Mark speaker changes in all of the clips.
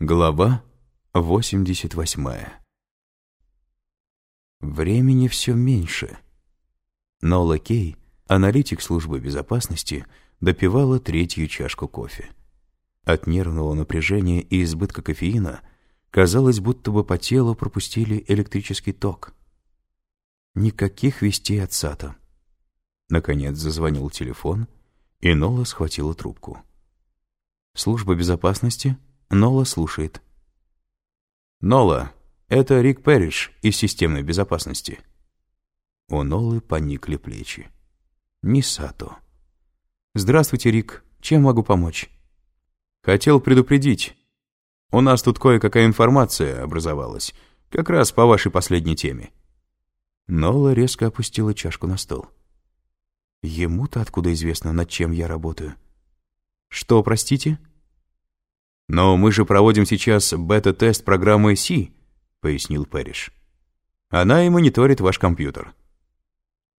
Speaker 1: Глава 88 Времени все меньше. Нола Кей, аналитик службы безопасности, допивала третью чашку кофе. От нервного напряжения и избытка кофеина казалось, будто бы по телу пропустили электрический ток. Никаких вестей от Сата. Наконец зазвонил телефон, и Нола схватила трубку. «Служба безопасности?» Нола слушает. «Нола, это Рик Перриш из системной безопасности». У Нолы поникли плечи. Мисато. «Здравствуйте, Рик. Чем могу помочь?» «Хотел предупредить. У нас тут кое-какая информация образовалась, как раз по вашей последней теме». Нола резко опустила чашку на стол. «Ему-то откуда известно, над чем я работаю?» «Что, простите?» «Но мы же проводим сейчас бета-тест программы C», — пояснил Пэриш. «Она и мониторит ваш компьютер».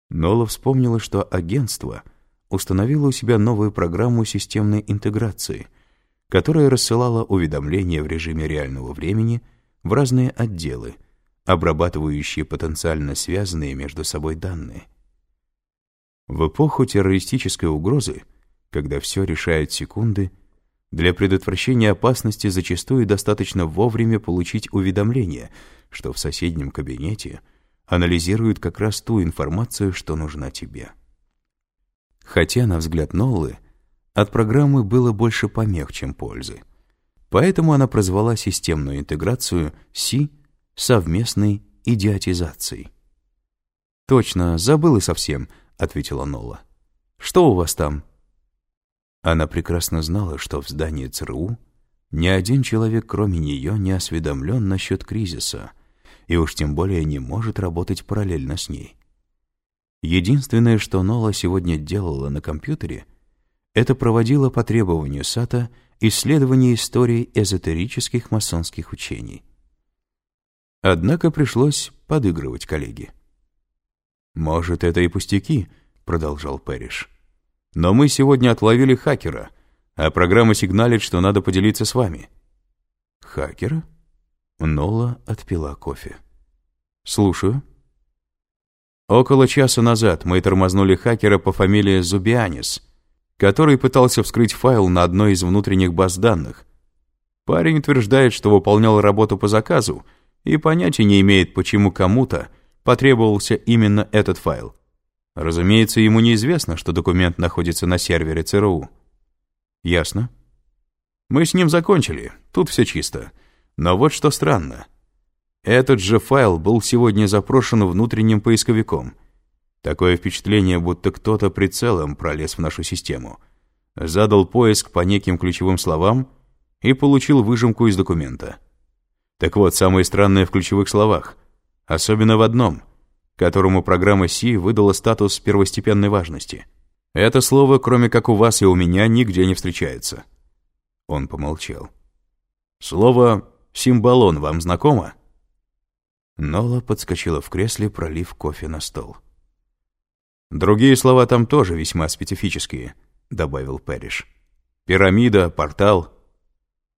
Speaker 1: Нола вспомнила, что агентство установило у себя новую программу системной интеграции, которая рассылала уведомления в режиме реального времени в разные отделы, обрабатывающие потенциально связанные между собой данные. В эпоху террористической угрозы, когда все решает секунды, для предотвращения опасности зачастую достаточно вовремя получить уведомление, что в соседнем кабинете анализируют как раз ту информацию, что нужна тебе. Хотя, на взгляд Ноллы, от программы было больше помех, чем пользы. Поэтому она прозвала системную интеграцию Си совместной идиотизацией. «Точно, забыла совсем», — ответила Нола. «Что у вас там?» Она прекрасно знала, что в здании ЦРУ ни один человек, кроме нее, не осведомлен насчет кризиса, и уж тем более не может работать параллельно с ней. Единственное, что Нола сегодня делала на компьютере, это проводила по требованию Сата исследование истории эзотерических масонских учений. Однако пришлось подыгрывать коллеге. «Может, это и пустяки», — продолжал Пэриш. Но мы сегодня отловили хакера, а программа сигналит, что надо поделиться с вами». «Хакера?» Нола отпила кофе. «Слушаю». Около часа назад мы тормознули хакера по фамилии Зубианис, который пытался вскрыть файл на одной из внутренних баз данных. Парень утверждает, что выполнял работу по заказу и понятия не имеет, почему кому-то потребовался именно этот файл. Разумеется, ему неизвестно, что документ находится на сервере ЦРУ. Ясно. Мы с ним закончили, тут все чисто. Но вот что странно. Этот же файл был сегодня запрошен внутренним поисковиком. Такое впечатление, будто кто-то прицелом пролез в нашу систему. Задал поиск по неким ключевым словам и получил выжимку из документа. Так вот, самое странное в ключевых словах. Особенно в одном — которому программа Си выдала статус первостепенной важности. Это слово, кроме как у вас и у меня, нигде не встречается. Он помолчал. Слово «символон» вам знакомо? Нола подскочила в кресле, пролив кофе на стол. «Другие слова там тоже весьма специфические», — добавил Пэриш. «Пирамида, портал».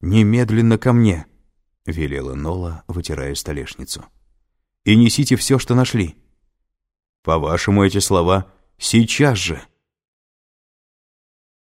Speaker 1: «Немедленно ко мне», — велела Нола, вытирая столешницу. «И несите все, что нашли». По-вашему, эти слова «сейчас же»